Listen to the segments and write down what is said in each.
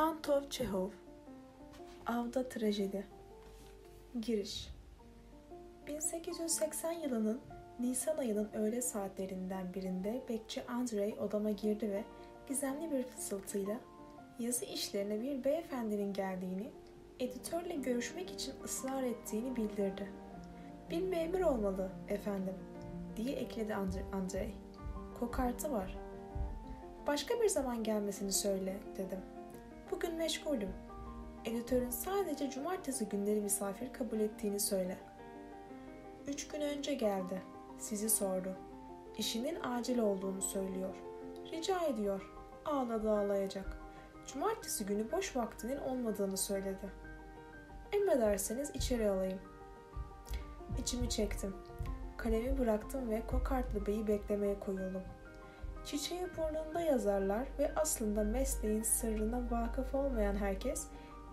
Antov Çehov Avda Trajedi Giriş 1880 yılının Nisan ayının öğle saatlerinden birinde bekçi Andrei odama girdi ve gizemli bir fısıltıyla yazı işlerine bir beyefendinin geldiğini, editörle görüşmek için ısrar ettiğini bildirdi. Bir memur olmalı efendim, diye ekledi Andrei. Kokartı var. Başka bir zaman gelmesini söyle, dedim. Bugün meşgulüm. Editörün sadece cumartesi günleri misafir kabul ettiğini söyle. Üç gün önce geldi. Sizi sordu. İşinin acil olduğunu söylüyor. Rica ediyor. Ağladı ağlayacak. Cumartesi günü boş vaktinin olmadığını söyledi. Emrederseniz içeri alayım. İçimi çektim. Kalemi bıraktım ve Kokartlı Bey'i beklemeye koyuldum. Çiçeği burnunda yazarlar ve aslında mesleğin sırrına vakıf olmayan herkes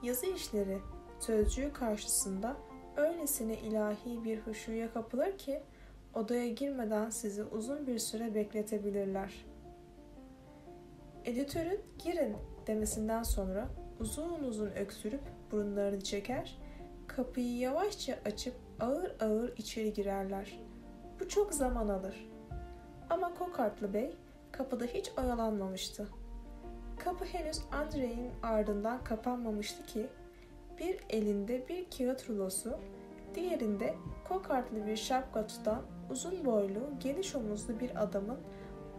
yazı işleri sözcüğü karşısında öylesine ilahi bir huşuya kapılır ki odaya girmeden sizi uzun bir süre bekletebilirler. Editörün girin demesinden sonra uzun uzun öksürüp burunlarını çeker, kapıyı yavaşça açıp ağır ağır içeri girerler. Bu çok zaman alır. Ama Kokartlı Bey kapıda hiç oyalanmamıştı. Kapı henüz Andrei'nin ardından kapanmamıştı ki bir elinde bir kağıt rulosu, diğerinde kokartlı bir şapka tutan uzun boylu, geniş omuzlu bir adamın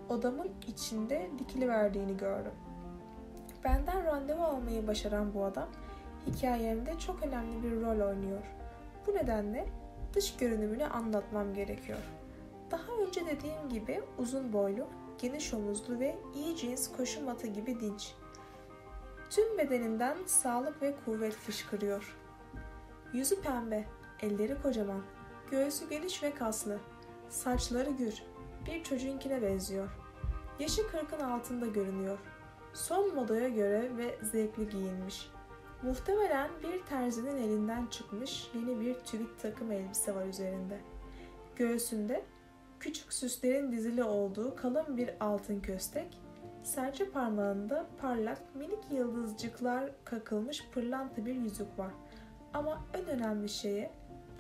odamın içinde dikiliverdiğini gördüm. Benden randevu almayı başaran bu adam hikayemde çok önemli bir rol oynuyor. Bu nedenle dış görünümünü anlatmam gerekiyor. Daha önce dediğim gibi uzun boylu, geniş omuzlu ve iyi cins koşu matı gibi dinç. Tüm bedeninden sağlık ve kuvvet fışkırıyor. Yüzü pembe, elleri kocaman, göğsü geniş ve kaslı, saçları gür, bir çocuğunkine benziyor. Yaşı kırkın altında görünüyor. Son modaya göre ve zevkli giyinmiş. Muhtemelen bir terzinin elinden çıkmış yeni bir tüvit takım elbise var üzerinde. Göğsünde küçük süslerin dizili olduğu kalın bir altın köstek, serçe parmağında parlak minik yıldızcıklar kakılmış pırlanta bir yüzük var. Ama en önemli şeye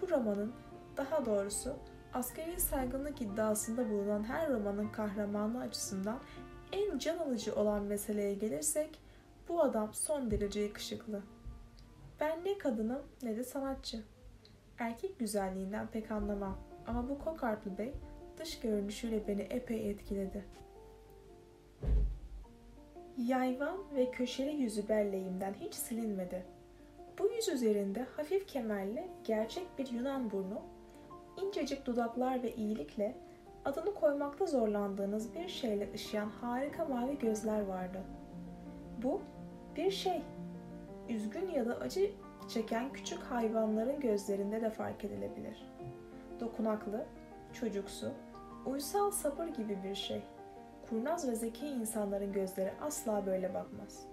bu romanın daha doğrusu askeri saygınlık iddiasında bulunan her romanın kahramanı açısından en can alıcı olan meseleye gelirsek bu adam son derece yakışıklı. Ben ne kadınım ne de sanatçı. Erkek güzelliğinden pek anlamam ama bu Kokartlı Bey dış görünüşüyle beni epey etkiledi. Yayvan ve köşeli yüzü belleğimden hiç silinmedi. Bu yüz üzerinde hafif kemerli gerçek bir Yunan burnu, incecik dudaklar ve iyilikle adını koymakta zorlandığınız bir şeyle ışıyan harika mavi gözler vardı. Bu bir şey. Üzgün ya da acı çeken küçük hayvanların gözlerinde de fark edilebilir. Dokunaklı, çocuksu, uysal sabır gibi bir şey. Kurnaz ve zeki insanların gözleri asla böyle bakmaz.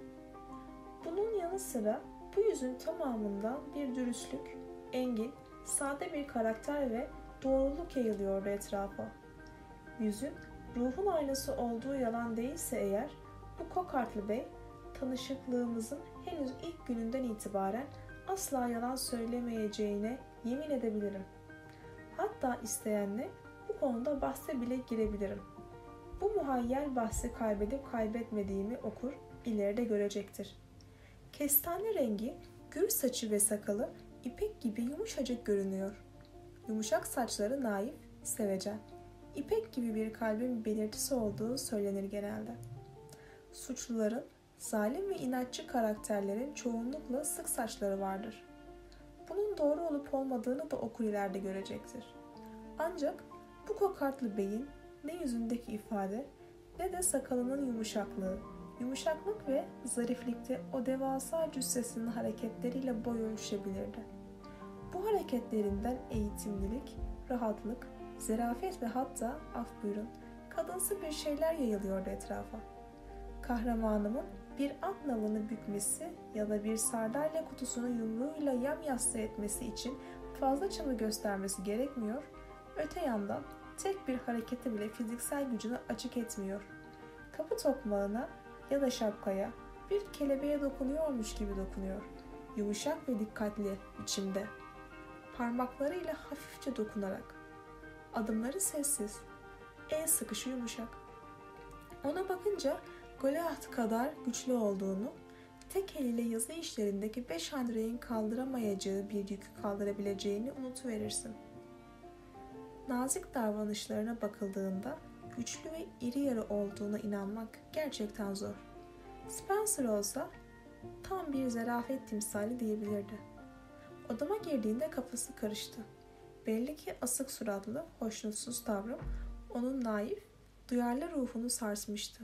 Bunun yanı sıra bu yüzün tamamından bir dürüstlük, engin, sade bir karakter ve doğruluk yayılıyordu etrafa. Yüzün ruhun aynası olduğu yalan değilse eğer, bu Kokartlı Bey, tanışıklığımızın henüz ilk gününden itibaren asla yalan söylemeyeceğine yemin edebilirim. Hatta isteyenle bu konuda bahse bile girebilirim. Bu muhayyel bahsi kaybedip kaybetmediğimi okur ileride görecektir. Kestane rengi, gür saçı ve sakalı ipek gibi yumuşacık görünüyor. Yumuşak saçları naif, sevecen. İpek gibi bir kalbin belirtisi olduğu söylenir genelde. Suçluların, zalim ve inatçı karakterlerin çoğunlukla sık saçları vardır. Bunun doğru olup olmadığını da okur ileride görecektir. Ancak bu kokartlı beyin ne yüzündeki ifade ne de sakalının yumuşaklığı, yumuşaklık ve zariflikte o devasa cüssesinin hareketleriyle boy ölçüşebilirdi. Bu hareketlerinden eğitimlilik, rahatlık, zerafet ve hatta af buyurun kadınsı bir şeyler yayılıyordu etrafa. Kahramanımın bir at nalını bükmesi ya da bir sardalya kutusunu yumruğuyla yam yassı etmesi için fazla çaba göstermesi gerekmiyor, öte yandan tek bir hareketi bile fiziksel gücünü açık etmiyor. Kapı tokmağına ya da şapkaya Bir kelebeğe dokunuyormuş gibi dokunuyor. Yumuşak ve dikkatli biçimde. Parmaklarıyla hafifçe dokunarak. Adımları sessiz. El sıkışı yumuşak. Ona bakınca Goliath kadar güçlü olduğunu, tek eliyle yazı işlerindeki beş handreyin kaldıramayacağı bir yükü kaldırabileceğini unutuverirsin. Nazik davranışlarına bakıldığında güçlü ve iri yarı olduğuna inanmak gerçekten zor. Spencer olsa tam bir zarafet timsali diyebilirdi. Odama girdiğinde kafası karıştı. Belli ki asık suratlı, hoşnutsuz tavrım onun naif, duyarlı ruhunu sarsmıştı.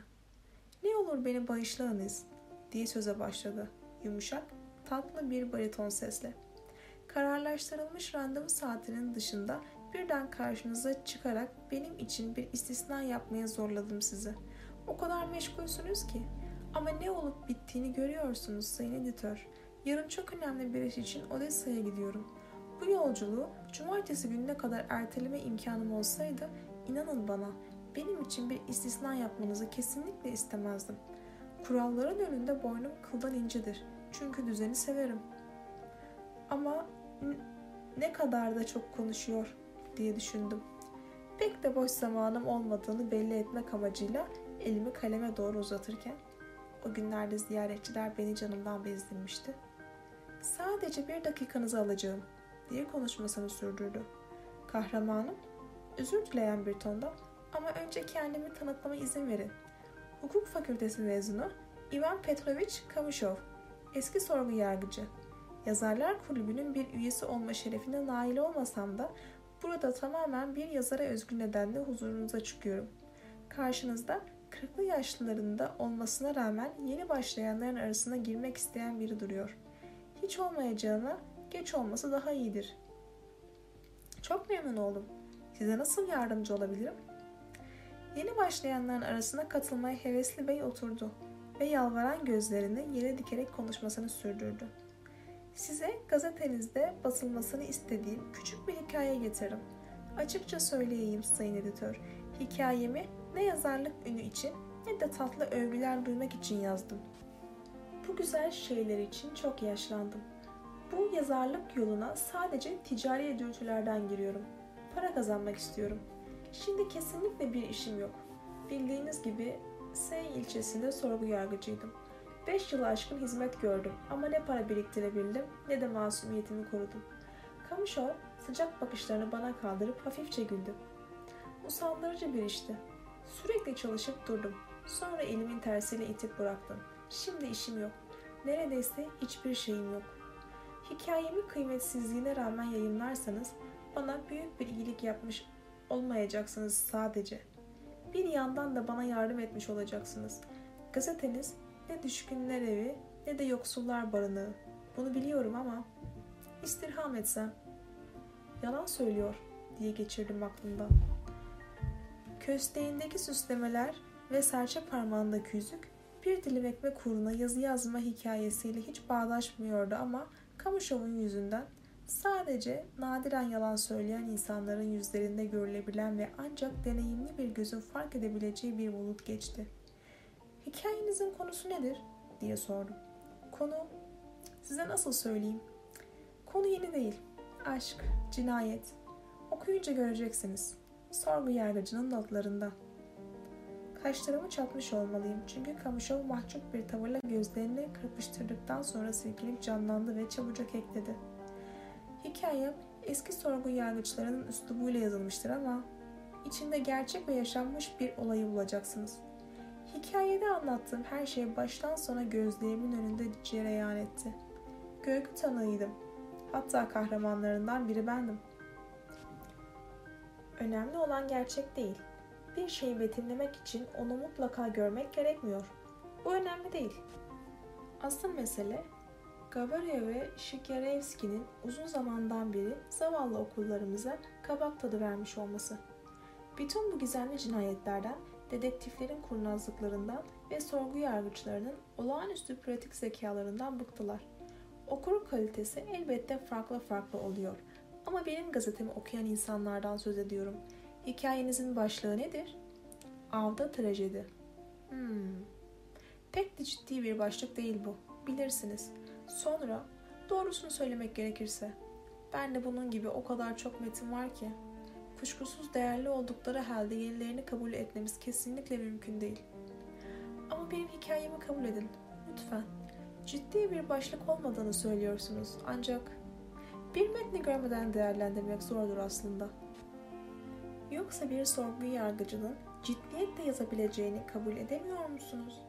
Ne olur beni bağışlayınız diye söze başladı. Yumuşak, tatlı bir bariton sesle. Kararlaştırılmış randevu saatinin dışında birden karşınıza çıkarak benim için bir istisna yapmaya zorladım sizi. O kadar meşgulsünüz ki. Ama ne olup bittiğini görüyorsunuz sayın editör. Yarın çok önemli bir iş için Odessa'ya gidiyorum. Bu yolculuğu cumartesi gününe kadar erteleme imkanım olsaydı inanın bana benim için bir istisna yapmanızı kesinlikle istemezdim. Kuralların önünde boynum kıldan incedir. Çünkü düzeni severim. Ama ne kadar da çok konuşuyor diye düşündüm. Pek de boş zamanım olmadığını belli etmek amacıyla elimi kaleme doğru uzatırken o günlerde ziyaretçiler beni canımdan bezdirmişti. Sadece bir dakikanızı alacağım diye konuşmasını sürdürdü. Kahramanım özür dileyen bir tonda ama önce kendimi tanıtmama izin verin. Hukuk fakültesi mezunu Ivan Petrovich Kamishov, eski sorgu yargıcı. Yazarlar Kulübü'nün bir üyesi olma şerefine nail olmasam da burada tamamen bir yazara özgü nedenle huzurunuza çıkıyorum. Karşınızda kırklı yaşlılarında olmasına rağmen yeni başlayanların arasına girmek isteyen biri duruyor. Hiç olmayacağına geç olması daha iyidir. Çok memnun oldum. Size nasıl yardımcı olabilirim? Yeni başlayanların arasına katılmaya hevesli bey oturdu ve yalvaran gözlerini yere dikerek konuşmasını sürdürdü. Size gazetenizde basılmasını istediğim küçük bir hikaye getirdim. Açıkça söyleyeyim sayın editör, hikayemi ne yazarlık ünü için ne de tatlı övgüler duymak için yazdım. Bu güzel şeyler için çok yaşlandım. Bu yazarlık yoluna sadece ticari dürtülerden giriyorum. Para kazanmak istiyorum. Şimdi kesinlikle bir işim yok. Bildiğiniz gibi S ilçesinde sorgu yargıcıydım. Beş yılı aşkın hizmet gördüm ama ne para biriktirebildim ne de masumiyetimi korudum. Kamışov sıcak bakışlarını bana kaldırıp hafifçe güldü. Usandırıcı bir işti. Sürekli çalışıp durdum. Sonra elimin tersiyle itip bıraktım. Şimdi işim yok. Neredeyse hiçbir şeyim yok. Hikayemi kıymetsizliğine rağmen yayınlarsanız bana büyük bir iyilik yapmış olmayacaksınız sadece. Bir yandan da bana yardım etmiş olacaksınız. Gazeteniz ne düşkünler evi ne de yoksullar barınağı. Bunu biliyorum ama istirham etsem. Yalan söylüyor diye geçirdim aklımdan. Kösteğindeki süslemeler ve serçe parmağındaki yüzük bir dilim ekmek uğruna yazı yazma hikayesiyle hiç bağdaşmıyordu ama Kamışov'un yüzünden sadece nadiren yalan söyleyen insanların yüzlerinde görülebilen ve ancak deneyimli bir gözün fark edebileceği bir bulut geçti. Hikayenizin konusu nedir? diye sordum. Konu, size nasıl söyleyeyim? Konu yeni değil. Aşk, cinayet. Okuyunca göreceksiniz. Sorgu yargıcının notlarında. Kaşlarımı çatmış olmalıyım çünkü Kamışov mahcup bir tavırla gözlerini kırpıştırdıktan sonra silkelip canlandı ve çabucak ekledi. Hikayem eski sorgu yargıçlarının üslubuyla yazılmıştır ama içinde gerçek ve yaşanmış bir olayı bulacaksınız. Hikayede anlattığım her şey baştan sona gözlerimin önünde cereyan etti. Görgü tanığıydım. Hatta kahramanlarından biri bendim. Önemli olan gerçek değil. Bir şeyi betimlemek için onu mutlaka görmek gerekmiyor. Bu önemli değil. Asıl mesele Gavarya ve Şikerevski'nin uzun zamandan beri zavallı okullarımıza kabak tadı vermiş olması. Bütün bu gizemli cinayetlerden, dedektiflerin kurnazlıklarından ve sorgu yargıçlarının olağanüstü pratik zekalarından bıktılar. Okur kalitesi elbette farklı farklı oluyor. Ama benim gazetemi okuyan insanlardan söz ediyorum. Hikayenizin başlığı nedir? Avda trajedi. Hmm. Pek de ciddi bir başlık değil bu. Bilirsiniz. Sonra doğrusunu söylemek gerekirse ben de bunun gibi o kadar çok metin var ki kuşkusuz değerli oldukları halde yenilerini kabul etmemiz kesinlikle mümkün değil. Ama benim hikayemi kabul edin. Lütfen. Ciddi bir başlık olmadığını söylüyorsunuz. Ancak bir metni görmeden değerlendirmek zordur aslında. Yoksa bir sorgu yargıcının ciddiyetle yazabileceğini kabul edemiyor musunuz?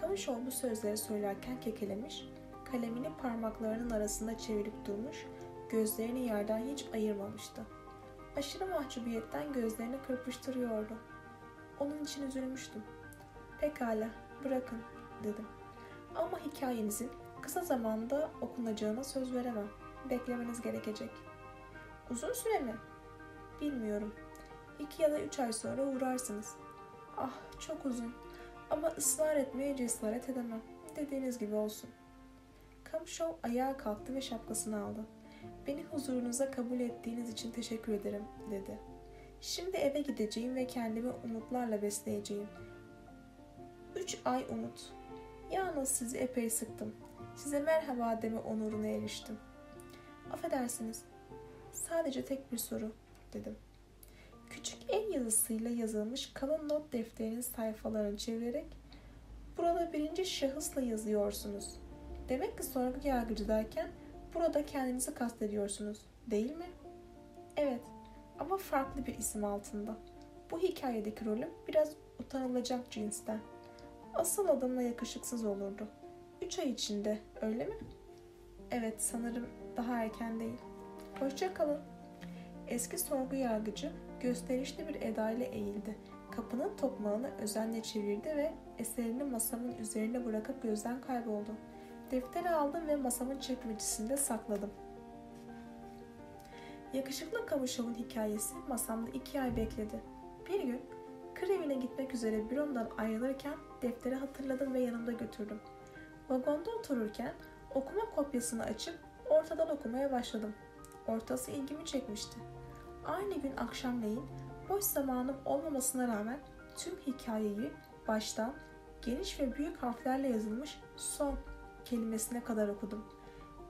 Kamışov bu sözleri söylerken kekelemiş, kalemini parmaklarının arasında çevirip durmuş, gözlerini yerden hiç ayırmamıştı. Aşırı mahcubiyetten gözlerini kırpıştırıyordu. Onun için üzülmüştüm. Pekala, bırakın, dedim. Ama hikayenizin kısa zamanda okunacağına söz veremem. Beklemeniz gerekecek. Uzun süre mi? Bilmiyorum. İki ya da üç ay sonra uğrarsınız. Ah, çok uzun. Ama ısrar etmeye cesaret edemem. Dediğiniz gibi olsun. Kamşov ayağa kalktı ve şapkasını aldı. Beni huzurunuza kabul ettiğiniz için teşekkür ederim, dedi. Şimdi eve gideceğim ve kendimi umutlarla besleyeceğim. Üç ay umut. Yalnız sizi epey sıktım. Size merhaba deme onuruna eriştim. Affedersiniz. Sadece tek bir soru, dedim. Küçük el yazısıyla yazılmış kalın not defterinin sayfalarını çevirerek burada birinci şahısla yazıyorsunuz. Demek ki sorgu yargıcı derken burada kendinizi kastediyorsunuz, değil mi? Evet, ama farklı bir isim altında. Bu hikayedeki rolüm biraz utanılacak cinsten. Asıl adımla yakışıksız olurdu. Üç ay içinde, öyle mi? Evet, sanırım daha erken değil. Hoşça kalın. Eski sorgu yargıcı gösterişli bir edayla eğildi. Kapının tokmağını özenle çevirdi ve eserini masamın üzerine bırakıp gözden kayboldu. Defteri aldım ve masamın çekmecisinde sakladım. Yakışıklı Kamışov'un hikayesi masamda iki ay bekledi. Bir gün Krevine gitmek üzere büromdan ayrılırken defteri hatırladım ve yanımda götürdüm. Vagonda otururken okuma kopyasını açıp ortadan okumaya başladım. Ortası ilgimi çekmişti. Aynı gün akşamleyin boş zamanım olmamasına rağmen tüm hikayeyi baştan geniş ve büyük harflerle yazılmış son kelimesine kadar okudum.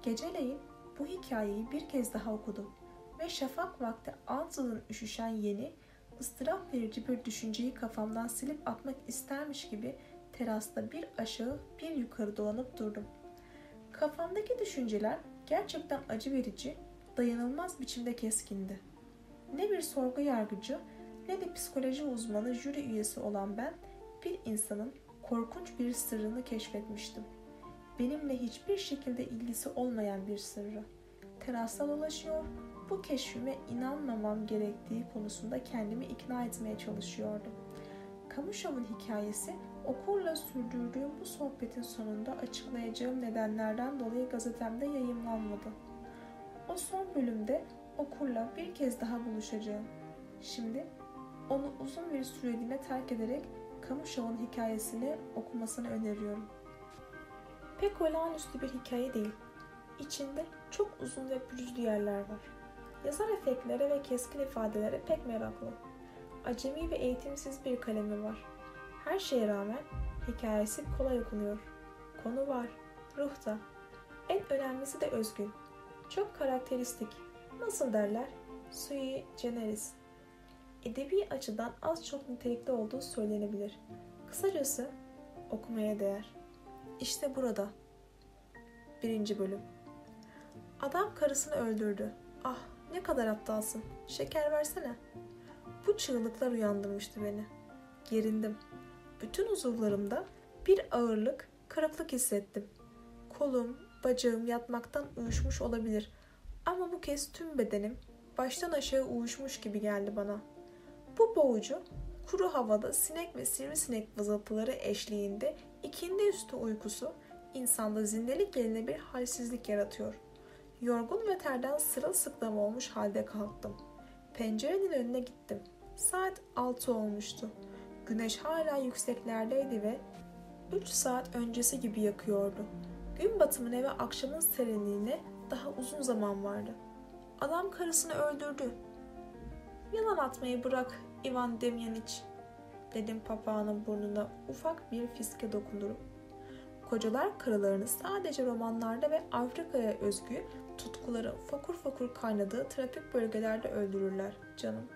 Geceleyin bu hikayeyi bir kez daha okudum ve şafak vakti ansızın üşüşen yeni, ıstırap verici bir düşünceyi kafamdan silip atmak istermiş gibi terasta bir aşağı bir yukarı dolanıp durdum. Kafamdaki düşünceler gerçekten acı verici, dayanılmaz biçimde keskindi. Ne bir sorgu yargıcı ne de psikoloji uzmanı jüri üyesi olan ben bir insanın korkunç bir sırrını keşfetmiştim. Benimle hiçbir şekilde ilgisi olmayan bir sırrı. Terasta dolaşıyor, bu keşfime inanmamam gerektiği konusunda kendimi ikna etmeye çalışıyordum. Kamışov'un hikayesi okurla sürdürdüğüm bu sohbetin sonunda açıklayacağım nedenlerden dolayı gazetemde yayımlanmadı. O son bölümde okurla bir kez daha buluşacağım. Şimdi onu uzun bir süreliğine terk ederek Kamışov'un hikayesini okumasını öneriyorum. Pek olağanüstü bir hikaye değil. İçinde çok uzun ve pürüzlü yerler var. Yazar efektlere ve keskin ifadelere pek meraklı. Acemi ve eğitimsiz bir kalemi var. Her şeye rağmen hikayesi kolay okunuyor. Konu var, ruh da. En önemlisi de özgün. Çok karakteristik. Nasıl derler? Sui generis. Edebi açıdan az çok nitelikli olduğu söylenebilir. Kısacası okumaya değer. İşte burada. Birinci bölüm. Adam karısını öldürdü. Ah ne kadar aptalsın. Şeker versene. Bu çığlıklar uyandırmıştı beni. Gerindim. Bütün uzuvlarımda bir ağırlık, kırıklık hissettim. Kolum, bacağım yatmaktan uyuşmuş olabilir. Ama bu kez tüm bedenim baştan aşağı uyuşmuş gibi geldi bana. Bu boğucu, kuru havada sinek ve sivrisinek vızıltıları eşliğinde ikindi üstü uykusu insanda zindelik yerine bir halsizlik yaratıyor. Yorgun ve terden sırılsıklam olmuş halde kalktım. Pencerenin önüne gittim. Saat altı olmuştu. Güneş hala yükseklerdeydi ve üç saat öncesi gibi yakıyordu. Gün batımına ve akşamın serinliğine daha uzun zaman vardı. Adam karısını öldürdü. Yalan atmayı bırak Ivan Demyaniç, dedim papağanın burnuna ufak bir fiske dokundurup. kocalar karılarını sadece romanlarda ve Afrika'ya özgü tutkuların fokur fokur kaynadığı trafik bölgelerde öldürürler canım.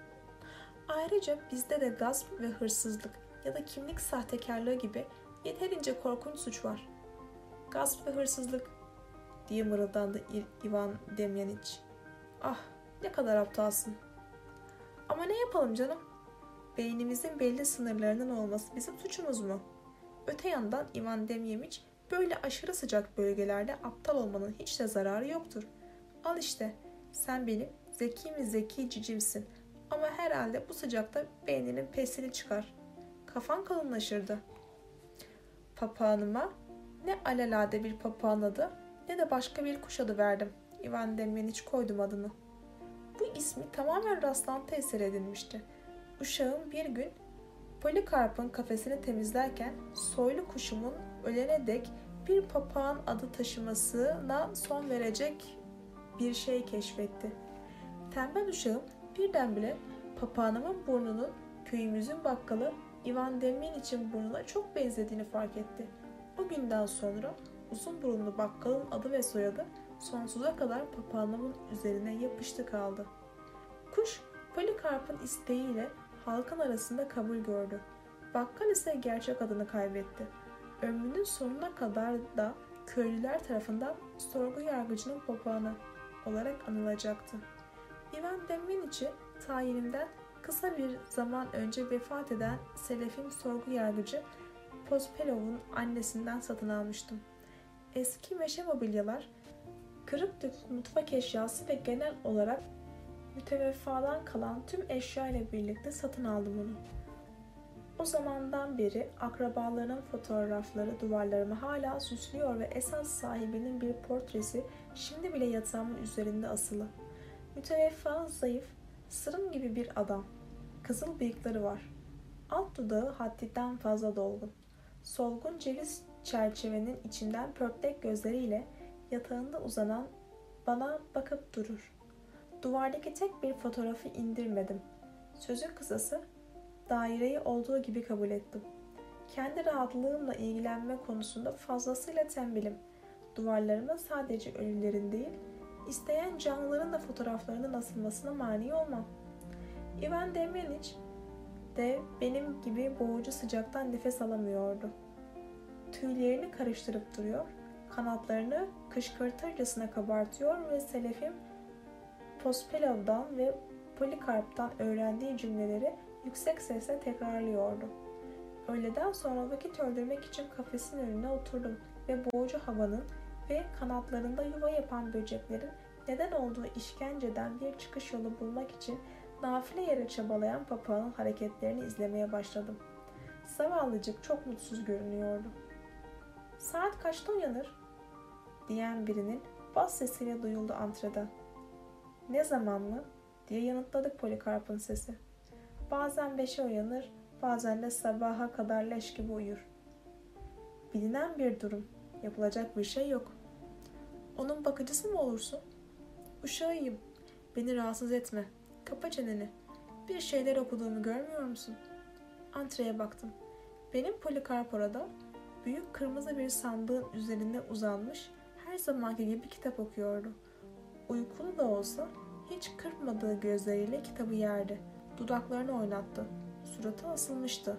Ayrıca bizde de gasp ve hırsızlık ya da kimlik sahtekarlığı gibi yeterince korkunç suç var. Gasp ve hırsızlık diye mırıldandı Ivan Demyaniç. Ah ne kadar aptalsın. Ama ne yapalım canım? Beynimizin belli sınırlarının olması bizim suçumuz mu? Öte yandan Ivan Demyaniç böyle aşırı sıcak bölgelerde aptal olmanın hiç de zararı yoktur. Al işte sen benim zeki mi zeki cicimsin ama herhalde bu sıcakta beyninin pesini çıkar. Kafan kalınlaşırdı. Papağanıma ne alelade bir papağan adı ne de başka bir kuş adı verdim. Ivan Demyaniç koydum adını. Bu ismi tamamen rastlantı eseri edinmişti. Uşağım bir gün Polikarp'ın kafesini temizlerken soylu kuşumun ölene dek bir papağan adı taşımasına son verecek bir şey keşfetti. Tembel uşağım birdenbire papağanımın burnunun köyümüzün bakkalı Ivan için burnuna çok benzediğini fark etti. O günden sonra uzun burunlu bakkalın adı ve soyadı sonsuza kadar papağanımın üzerine yapıştı kaldı. Kuş Polikarp'ın isteğiyle halkın arasında kabul gördü. Bakkal ise gerçek adını kaybetti. Ömrünün sonuna kadar da köylüler tarafından sorgu yargıcının papağanı olarak anılacaktı. Ivan Demyaniç'i tayininden kısa bir zaman önce vefat eden Selef'in sorgu yargıcı Pospelov'un annesinden satın almıştım. Eski meşe mobilyalar, kırık dökük mutfak eşyası ve genel olarak müteveffadan kalan tüm eşya ile birlikte satın aldım onu. O zamandan beri akrabalarının fotoğrafları duvarlarımı hala süslüyor ve esas sahibinin bir portresi şimdi bile yatağımın üzerinde asılı. Müteveffa, zayıf, sırım gibi bir adam. Kızıl bıyıkları var. Alt dudağı haddinden fazla dolgun. Solgun ceviz çerçevenin içinden pörtlek gözleriyle yatağında uzanan bana bakıp durur. Duvardaki tek bir fotoğrafı indirmedim. Sözün kısası daireyi olduğu gibi kabul ettim. Kendi rahatlığımla ilgilenme konusunda fazlasıyla tembelim. Duvarlarıma sadece ölülerin değil, isteyen canlıların da fotoğraflarının asılmasına mani olmam. Ivan Demyaniç de benim gibi boğucu sıcaktan nefes alamıyordu. Tüylerini karıştırıp duruyor, kanatlarını kışkırtırcasına kabartıyor ve Selefim Pospelov'dan ve Polikarp'tan öğrendiği cümleleri yüksek sesle tekrarlıyordu. Öğleden sonra vakit öldürmek için kafesin önüne oturdum ve boğucu havanın ve kanatlarında yuva yapan böceklerin neden olduğu işkenceden bir çıkış yolu bulmak için nafile yere çabalayan papağanın hareketlerini izlemeye başladım. Zavallıcık çok mutsuz görünüyordu. Saat kaçta uyanır? diyen birinin bas sesiyle duyuldu antreda. Ne zaman mı? diye yanıtladık Polikarp'ın sesi. Bazen beşe uyanır, bazen de sabaha kadar leş gibi uyur. Bilinen bir durum. Yapılacak bir şey yok. Onun bakıcısı mı olursun? Uşağıyım. Beni rahatsız etme. Kapa çeneni. Bir şeyler okuduğumu görmüyor musun? Antreye baktım. Benim Polikarp orada büyük kırmızı bir sandığın üzerinde uzanmış her zamanki gibi kitap okuyordu. Uykulu da olsa hiç kırpmadığı gözleriyle kitabı yerdi. Dudaklarını oynattı. Suratı asılmıştı.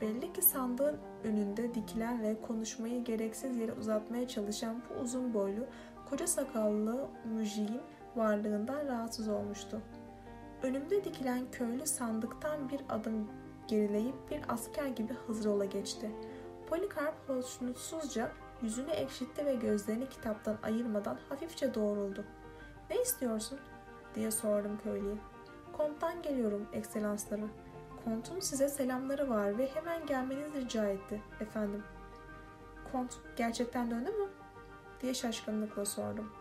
Belli ki sandığın önünde dikilen ve konuşmayı gereksiz yere uzatmaya çalışan bu uzun boylu, koca sakallı müjiğin varlığından rahatsız olmuştu. Önümde dikilen köylü sandıktan bir adım gerileyip bir asker gibi Hızrola geçti. Polikarp hoşnutsuzca yüzünü ekşitti ve gözlerini kitaptan ayırmadan hafifçe doğruldu. Ne istiyorsun? diye sordum köylüye. Konttan geliyorum ekselansları. Kontun size selamları var ve hemen gelmenizi rica etti efendim. Kont gerçekten döndü mü? diye şaşkınlıkla sordum.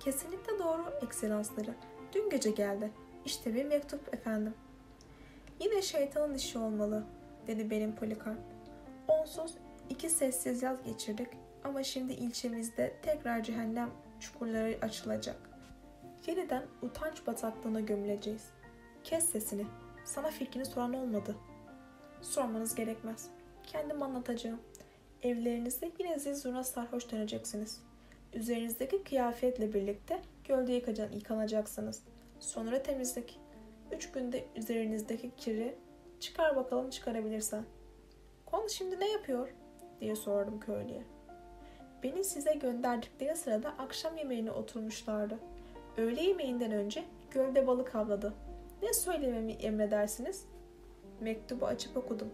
Kesinlikle doğru ekselansları. Dün gece geldi. İşte bir mektup efendim. Yine şeytanın işi olmalı dedi benim Polikarp. Onsuz iki sessiz yaz geçirdik ama şimdi ilçemizde tekrar cehennem çukurları açılacak. Yeniden utanç bataklığına gömüleceğiz. Kes sesini. Sana fikrini soran olmadı. Sormanız gerekmez. Kendim anlatacağım. Evlerinizde yine zil zurna sarhoş döneceksiniz. Üzerinizdeki kıyafetle birlikte gölde yıkanacaksınız. Sonra temizlik. Üç günde üzerinizdeki kiri çıkar bakalım çıkarabilirsen. Konu şimdi ne yapıyor? diye sordum köylüye. Beni size gönderdikleri sırada akşam yemeğine oturmuşlardı. Öğle yemeğinden önce gölde balık avladı. Ne söylememi emredersiniz? Mektubu açıp okudum.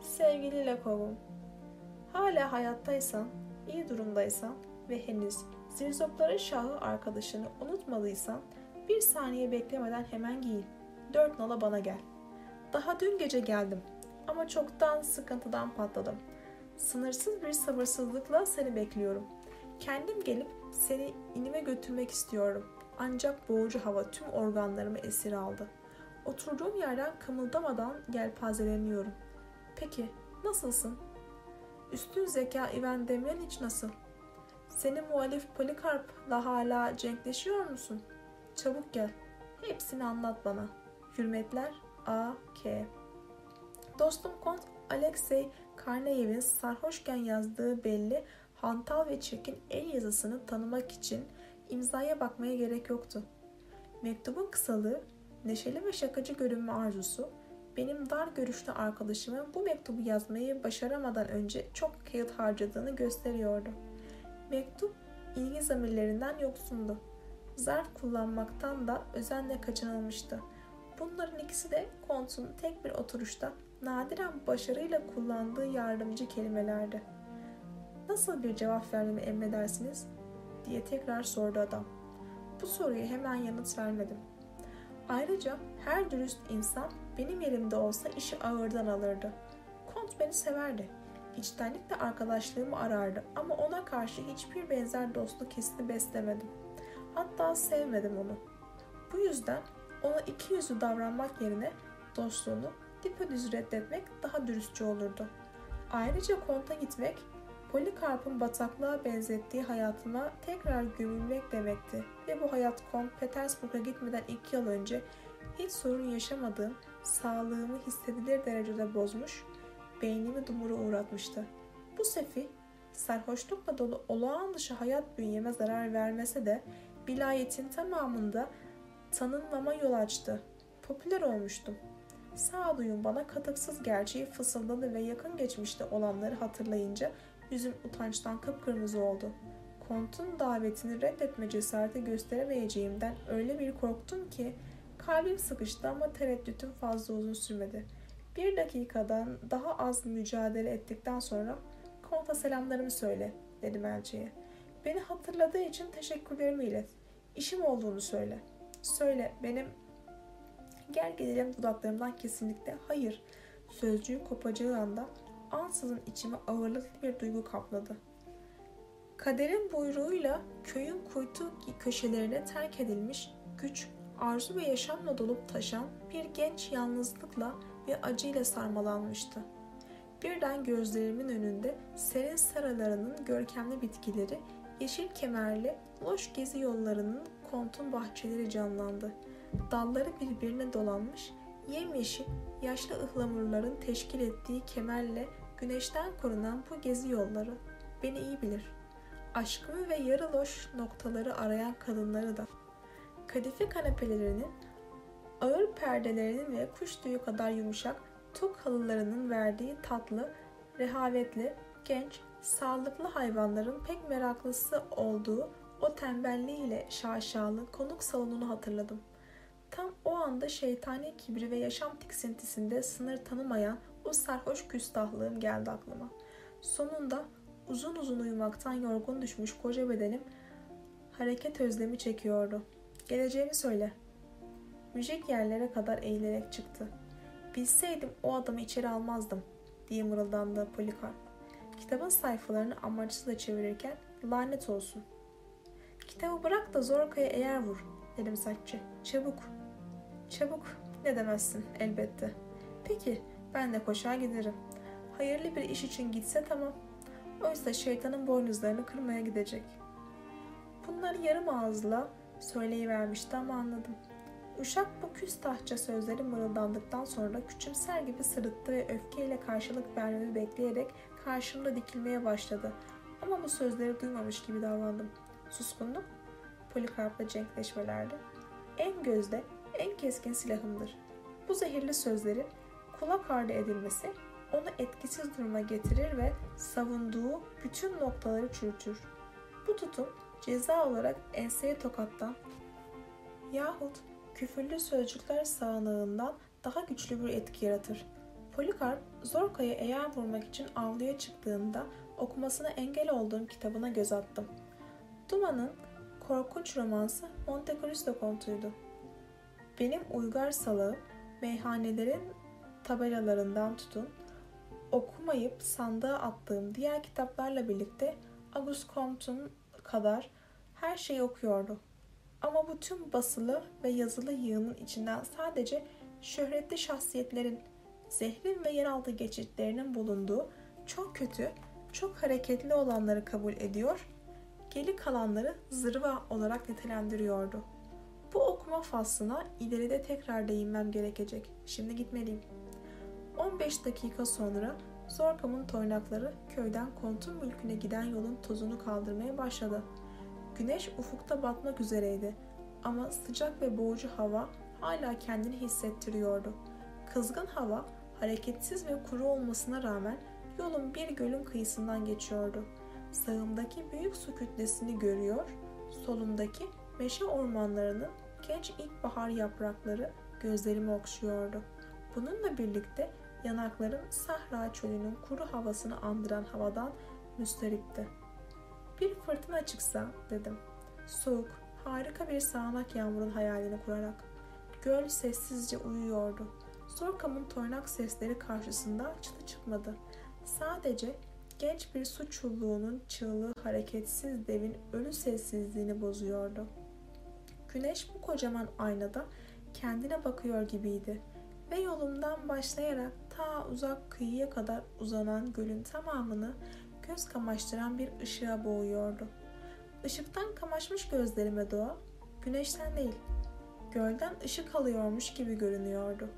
Sevgili Lakov'um, hala hayattaysan, iyi durumdaysan ve henüz zirzopların şahı arkadaşını unutmadıysan bir saniye beklemeden hemen giyin. Dört nala bana gel. Daha dün gece geldim ama çoktan sıkıntıdan patladım. Sınırsız bir sabırsızlıkla seni bekliyorum. Kendim gelip seni inime götürmek istiyorum. Ancak boğucu hava tüm organlarımı esir aldı. Oturduğum yerden kımıldamadan gelpazeleniyorum. Peki, nasılsın? Üstün zeka Ivan Demyaniç nasıl? Senin muhalif Polikarp'la hala cenkleşiyor musun? Çabuk gel. Hepsini anlat bana. Hürmetler A. K. Dostum Kont Alexey Karneyev'in sarhoşken yazdığı belli hantal ve çirkin el yazısını tanımak için imzaya bakmaya gerek yoktu. Mektubun kısalığı, neşeli ve şakacı görünme arzusu, benim dar görüşlü arkadaşımın bu mektubu yazmayı başaramadan önce çok kağıt harcadığını gösteriyordu. Mektup ilgi zamirlerinden yoksundu. Zarf kullanmaktan da özenle kaçınılmıştı. Bunların ikisi de Kont'un tek bir oturuşta nadiren başarıyla kullandığı yardımcı kelimelerdi. Nasıl bir cevap vermemi emredersiniz? diye tekrar sordu adam. Bu soruya hemen yanıt vermedim. Ayrıca her dürüst insan benim yerimde olsa işi ağırdan alırdı. Kont beni severdi. İçtenlikle arkadaşlığımı arardı ama ona karşı hiçbir benzer dostluk hissini beslemedim. Hatta sevmedim onu. Bu yüzden ona iki yüzlü davranmak yerine dostluğunu dipödüz reddetmek daha dürüstçe olurdu. Ayrıca konta gitmek, Polikarp'ın bataklığa benzettiği hayatıma tekrar gömülmek demekti ve bu hayat Kont Petersburg'a gitmeden iki yıl önce hiç sorun yaşamadığım, sağlığımı hissedilir derecede bozmuş, beynimi dumura uğratmıştı. Bu sefi, sarhoşlukla dolu olağan dışı hayat bünyeme zarar vermese de vilayetin tamamında tanınmama yol açtı. Popüler olmuştum. Sağduyum bana katıksız gerçeği fısıldadı ve yakın geçmişte olanları hatırlayınca yüzüm utançtan kıpkırmızı oldu. Kont'un davetini reddetme cesareti gösteremeyeceğimden öyle bir korktum ki kalbim sıkıştı ama tereddütüm fazla uzun sürmedi. Bir dakikadan daha az mücadele ettikten sonra Kont'a selamlarımı söyle dedim elçiye. Beni hatırladığı için teşekkürlerimi ilet. İşim olduğunu söyle. Söyle benim Gel gelelim dudaklarımdan kesinlikle hayır sözcüğü kopacağı anda ansızın içime ağırlıklı bir duygu kapladı. Kaderin buyruğuyla köyün kuytu köşelerine terk edilmiş güç, arzu ve yaşamla dolup taşan bir genç yalnızlıkla ve acıyla sarmalanmıştı. Birden gözlerimin önünde serin seralarının görkemli bitkileri, yeşil kemerli, loş gezi yollarının kontun bahçeleri canlandı. Dalları birbirine dolanmış, yemyeşil, yaşlı ıhlamurların teşkil ettiği kemerle güneşten korunan bu gezi yolları beni iyi bilir. Aşkımı ve yarı loş noktaları arayan kadınları da. Kadife kanepelerinin, ağır perdelerinin ve kuş tüyü kadar yumuşak tok halılarının verdiği tatlı, rehavetli, genç, sağlıklı hayvanların pek meraklısı olduğu o tembelliğiyle şaşalı konuk salonunu hatırladım. Tam o anda şeytani kibri ve yaşam tiksintisinde sınır tanımayan o sarhoş küstahlığım geldi aklıma. Sonunda uzun uzun uyumaktan yorgun düşmüş koca bedenim hareket özlemi çekiyordu. Geleceğimi söyle. Müzik yerlere kadar eğilerek çıktı. Bilseydim o adamı içeri almazdım diye mırıldandı Polikarp. Kitabın sayfalarını amaçsızla çevirirken lanet olsun. Kitabı bırak da Zorka'ya eğer vur dedim sertçe. Çabuk. Çabuk ne demezsin elbette. Peki ben de koşar giderim. Hayırlı bir iş için gitse tamam. Oysa şeytanın boynuzlarını kırmaya gidecek. Bunları yarım ağızla söyleyivermişti ama anladım. Uşak bu küstahça sözleri mırıldandıktan sonra küçümser gibi sırıttı ve öfkeyle karşılık vermemi bekleyerek karşımda dikilmeye başladı. Ama bu sözleri duymamış gibi davrandım. Suskundum. Polikarp'la cenkleşmelerde. En gözde, en keskin silahımdır. Bu zehirli sözleri kulak ardı edilmesi onu etkisiz duruma getirir ve savunduğu bütün noktaları çürütür. Bu tutum ceza olarak enseye tokattan yahut küfürlü sözcükler sağanağından daha güçlü bir etki yaratır. Polikarp, Zorka'yı eğer vurmak için avluya çıktığında okumasına engel olduğum kitabına göz attım. Duman'ın korkunç romansı Monte Cristo kontuydu. Benim uygar salağım meyhanelerin tabelalarından tutun, okumayıp sandığa attığım diğer kitaplarla birlikte Auguste Comte'un kadar her şeyi okuyordu. Ama bu tüm basılı ve yazılı yığının içinden sadece şöhretli şahsiyetlerin, zehrin ve yeraltı geçitlerinin bulunduğu çok kötü, çok hareketli olanları kabul ediyor, geri kalanları zırva olarak nitelendiriyordu. Okuma faslına ileride tekrar değinmem gerekecek. Şimdi gitmeliyim. 15 dakika sonra Zorkam'ın toynakları köyden kontun mülküne giden yolun tozunu kaldırmaya başladı. Güneş ufukta batmak üzereydi ama sıcak ve boğucu hava hala kendini hissettiriyordu. Kızgın hava hareketsiz ve kuru olmasına rağmen yolun bir gölün kıyısından geçiyordu. Sağımdaki büyük su kütlesini görüyor, solumdaki meşe ormanlarının genç ilkbahar yaprakları gözlerimi okşuyordu. Bununla birlikte yanaklarım Sahra çölünün kuru havasını andıran havadan müsteripti. Bir fırtına çıksa dedim. Soğuk, harika bir sağanak yağmurun hayalini kurarak. Göl sessizce uyuyordu. Zorkam'ın toynak sesleri karşısında çıtı çıkmadı. Sadece genç bir su çulluğunun çığlığı hareketsiz devin ölü sessizliğini bozuyordu. Güneş bu kocaman aynada kendine bakıyor gibiydi ve yolumdan başlayarak ta uzak kıyıya kadar uzanan gölün tamamını göz kamaştıran bir ışığa boğuyordu. Işıktan kamaşmış gözlerime doğa, güneşten değil, gölden ışık alıyormuş gibi görünüyordu.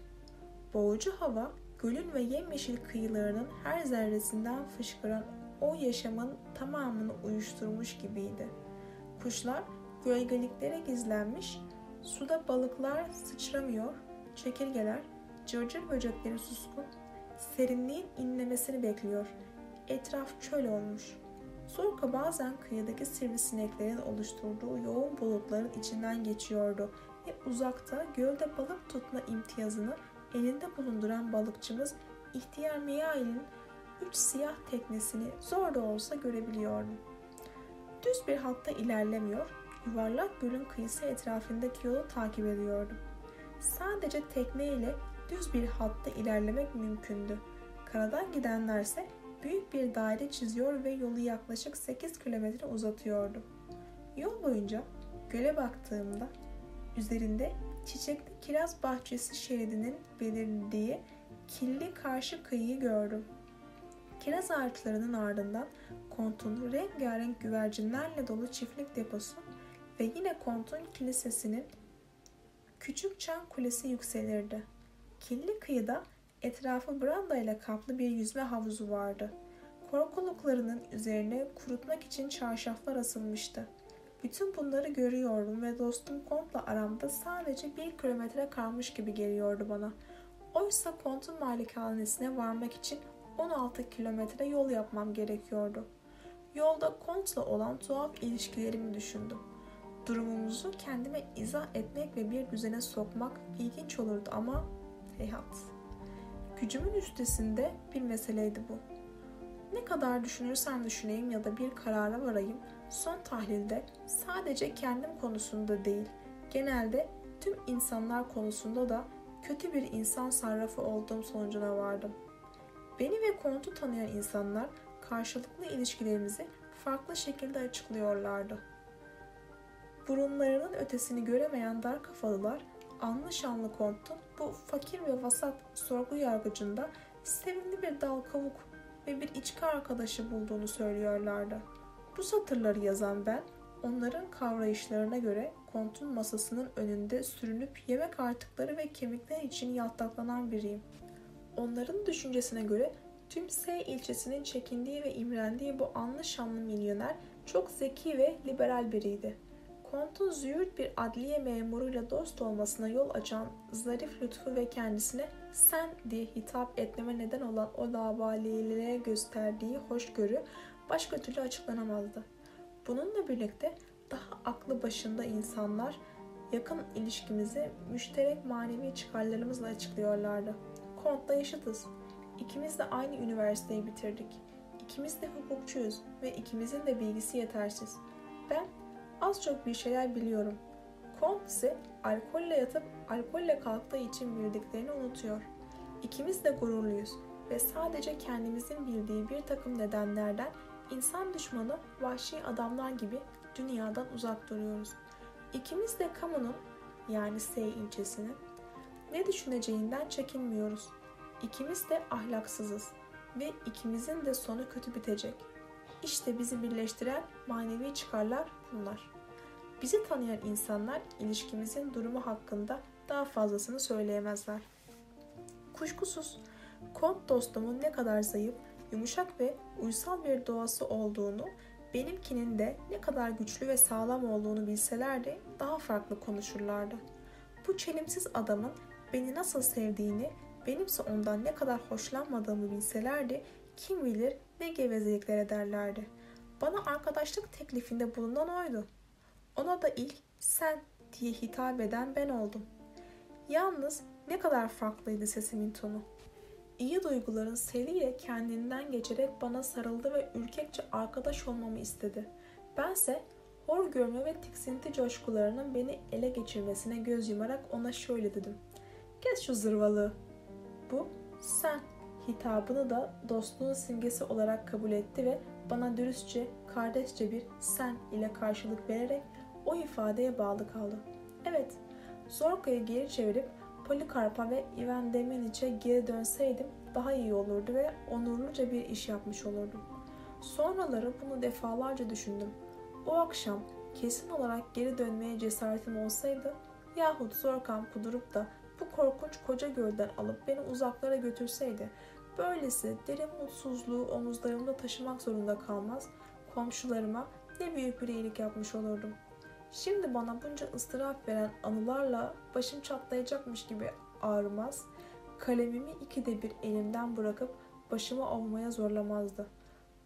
Boğucu hava, gölün ve yemyeşil kıyılarının her zerresinden fışkıran o yaşamın tamamını uyuşturmuş gibiydi. Kuşlar gölgeliklere gizlenmiş, suda balıklar sıçramıyor, çekirgeler, cırcır böcekleri suskun, serinliğin inlemesini bekliyor. Etraf çöl olmuş. Zorka bazen kıyıdaki sivrisineklerin oluşturduğu yoğun bulutların içinden geçiyordu ve uzakta gölde balık tutma imtiyazını elinde bulunduran balıkçımız ihtiyar Miyail'in üç siyah teknesini zor da olsa görebiliyordum. Düz bir hatta ilerlemiyor, yuvarlak gölün kıyısı etrafındaki yolu takip ediyordum. Sadece tekne ile düz bir hatta ilerlemek mümkündü. Karadan gidenlerse büyük bir daire çiziyor ve yolu yaklaşık 8 kilometre uzatıyordu. Yol boyunca göle baktığımda üzerinde çiçekli kiraz bahçesi şeridinin belirlediği kirli karşı kıyıyı gördüm. Kiraz ağaçlarının ardından kontun rengarenk güvercinlerle dolu çiftlik deposu ve yine kontun kilisesinin küçük çan kulesi yükselirdi. Kirli kıyıda etrafı branda ile kaplı bir yüzme havuzu vardı. Korkuluklarının üzerine kurutmak için çarşaflar asılmıştı. Bütün bunları görüyordum ve dostum Kont'la aramda sadece bir kilometre kalmış gibi geliyordu bana. Oysa Kont'un malikanesine varmak için 16 kilometre yol yapmam gerekiyordu. Yolda Kont'la olan tuhaf ilişkilerimi düşündüm. Durumumuzu kendime izah etmek ve bir düzene sokmak ilginç olurdu ama heyhat. Gücümün üstesinde bir meseleydi bu. Ne kadar düşünürsem düşüneyim ya da bir karara varayım, son tahlilde sadece kendim konusunda değil, genelde tüm insanlar konusunda da kötü bir insan sarrafı olduğum sonucuna vardım. Beni ve kontu tanıyan insanlar karşılıklı ilişkilerimizi farklı şekilde açıklıyorlardı. Burunlarının ötesini göremeyen dar kafalılar anlı şanlı kontun bu fakir ve vasat sorgu yargıcında sevimli bir dal kavuk ve bir içki arkadaşı bulduğunu söylüyorlardı. Bu satırları yazan ben, onların kavrayışlarına göre kontun masasının önünde sürünüp yemek artıkları ve kemikler için yaltaklanan biriyim. Onların düşüncesine göre Tüm S ilçesinin çekindiği ve imrendiği bu anlı şanlı milyoner çok zeki ve liberal biriydi. Kont'un züğürt bir adliye memuruyla dost olmasına yol açan zarif lütfu ve kendisine sen diye hitap etmeme neden olan o lavaliliğe gösterdiği hoşgörü başka türlü açıklanamazdı. Bununla birlikte daha aklı başında insanlar yakın ilişkimizi müşterek manevi çıkarlarımızla açıklıyorlardı. Kont'la yaşıtız. İkimiz de aynı üniversiteyi bitirdik. İkimiz de hukukçuyuz ve ikimizin de bilgisi yetersiz. Ben az çok bir şeyler biliyorum. Kont ise alkolle yatıp alkolle kalktığı için bildiklerini unutuyor. İkimiz de gururluyuz ve sadece kendimizin bildiği bir takım nedenlerden insan düşmanı vahşi adamlar gibi dünyadan uzak duruyoruz. İkimiz de kamunun yani S ilçesinin ne düşüneceğinden çekinmiyoruz. İkimiz de ahlaksızız ve ikimizin de sonu kötü bitecek. İşte bizi birleştiren manevi çıkarlar bunlar. Bizi tanıyan insanlar ilişkimizin durumu hakkında daha fazlasını söyleyemezler. Kuşkusuz kont dostumun ne kadar zayıf, yumuşak ve uysal bir doğası olduğunu, benimkinin de ne kadar güçlü ve sağlam olduğunu bilselerdi daha farklı konuşurlardı. Bu çelimsiz adamın beni nasıl sevdiğini, benimse ondan ne kadar hoşlanmadığımı bilselerdi kim bilir ne gevezelikler ederlerdi. Bana arkadaşlık teklifinde bulunan oydu. Ona da ilk sen diye hitap eden ben oldum. Yalnız ne kadar farklıydı sesimin tonu. İyi duyguların seliyle kendinden geçerek bana sarıldı ve ürkekçe arkadaş olmamı istedi. Bense hor görme ve tiksinti coşkularının beni ele geçirmesine göz yumarak ona şöyle dedim. Kes şu zırvalığı. Bu sen hitabını da dostluğun simgesi olarak kabul etti ve bana dürüstçe, kardeşçe bir sen ile karşılık vererek o ifadeye bağlı kaldı. Evet, Zorka'yı geri çevirip Polikarp'a ve Ivan Demeniç'e geri dönseydim daha iyi olurdu ve onurluca bir iş yapmış olurdum. Sonraları bunu defalarca düşündüm. O akşam kesin olarak geri dönmeye cesaretim olsaydı yahut Zorkan kudurup da bu korkunç koca gölden alıp beni uzaklara götürseydi böylesi derin mutsuzluğu omuzlarımda taşımak zorunda kalmaz, komşularıma ne büyük bir iyilik yapmış olurdum. Şimdi bana bunca ıstırap veren anılarla başım çatlayacakmış gibi ağrımaz, kalemimi ikide bir elimden bırakıp başımı ovmaya zorlamazdı.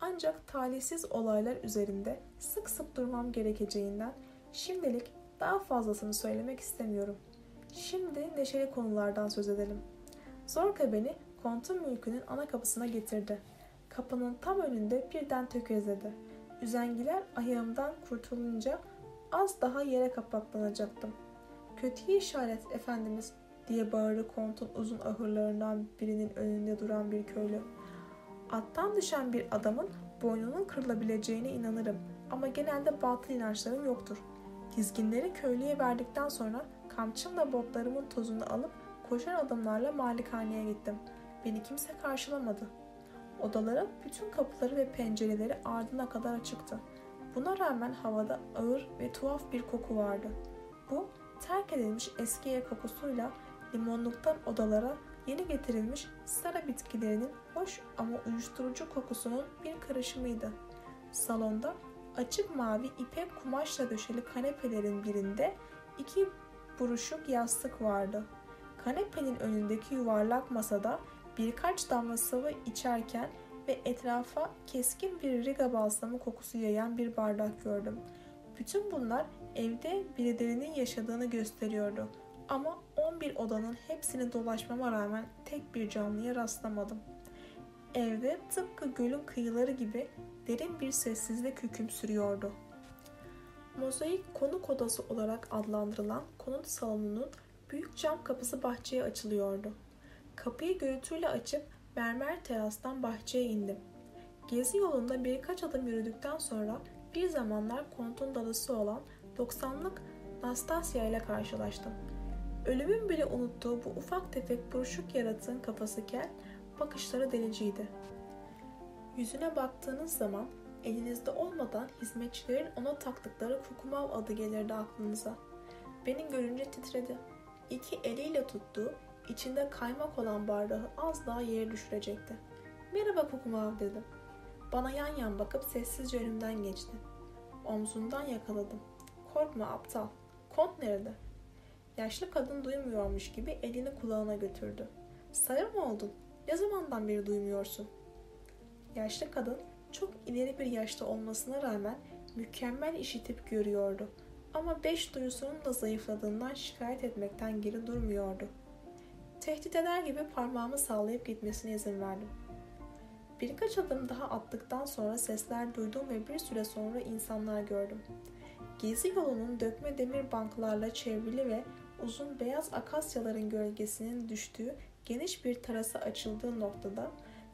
Ancak talihsiz olaylar üzerinde sık sık durmam gerekeceğinden şimdilik daha fazlasını söylemek istemiyorum. Şimdi neşeli konulardan söz edelim. Zorka beni kontun mülkünün ana kapısına getirdi. Kapının tam önünde birden tökezledi. Üzengiler ayağımdan kurtulunca az daha yere kapaklanacaktım. Kötüye işaret efendimiz diye bağırdı kontun uzun ahırlarından birinin önünde duran bir köylü. Attan düşen bir adamın boynunun kırılabileceğine inanırım ama genelde batıl inançlarım yoktur. Dizginleri köylüye verdikten sonra kamçımla botlarımın tozunu alıp koşar adımlarla malikaneye gittim. Beni kimse karşılamadı. Odaların bütün kapıları ve pencereleri ardına kadar açıktı. Buna rağmen havada ağır ve tuhaf bir koku vardı. Bu terk edilmiş eski ev kokusuyla limonluktan odalara yeni getirilmiş sara bitkilerinin hoş ama uyuşturucu kokusunun bir karışımıydı. Salonda açık mavi ipek kumaşla döşeli kanepelerin birinde iki buruşuk yastık vardı. Kanepenin önündeki yuvarlak masada birkaç damla sıvı içerken ve etrafa keskin bir riga balsamı kokusu yayan bir bardak gördüm. Bütün bunlar evde birilerinin yaşadığını gösteriyordu. Ama 11 odanın hepsini dolaşmama rağmen tek bir canlıya rastlamadım. Evde tıpkı gölün kıyıları gibi derin bir sessizlik hüküm sürüyordu. Mozaik konuk odası olarak adlandırılan konut salonunun büyük cam kapısı bahçeye açılıyordu. Kapıyı gürültüyle açıp mermer terastan bahçeye indim. Gezi yolunda birkaç adım yürüdükten sonra bir zamanlar kontun dalısı olan 90'lık Nastasya ile karşılaştım. Ölümün bile unuttuğu bu ufak tefek buruşuk yaratığın kafası kel, bakışları deliciydi. Yüzüne baktığınız zaman elinizde olmadan hizmetçilerin ona taktıkları kukumav adı gelirdi aklınıza. Beni görünce titredi. İki eliyle tuttuğu, içinde kaymak olan bardağı az daha yere düşürecekti. Merhaba Kukumav dedim. Bana yan yan bakıp sessizce önümden geçti. Omzundan yakaladım. Korkma aptal. Kont nerede? Yaşlı kadın duymuyormuş gibi elini kulağına götürdü. Sayır mı oldun? Ne zamandan beri duymuyorsun? Yaşlı kadın çok ileri bir yaşta olmasına rağmen mükemmel işitip görüyordu. Ama beş duyusunun da zayıfladığından şikayet etmekten geri durmuyordu. Tehdit eder gibi parmağımı sallayıp gitmesine izin verdim. Birkaç adım daha attıktan sonra sesler duydum ve bir süre sonra insanlar gördüm. Gezi yolunun dökme demir banklarla çevrili ve uzun beyaz akasyaların gölgesinin düştüğü geniş bir terasa açıldığı noktada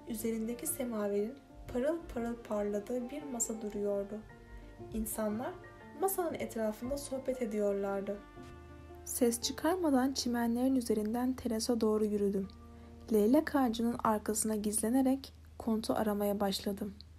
üzerindeki semaverin parıl parıl parladığı bir masa duruyordu. İnsanlar masanın etrafında sohbet ediyorlardı. Ses çıkarmadan çimenlerin üzerinden terasa doğru yürüdüm. Leylek ağacının arkasına gizlenerek kontu aramaya başladım.''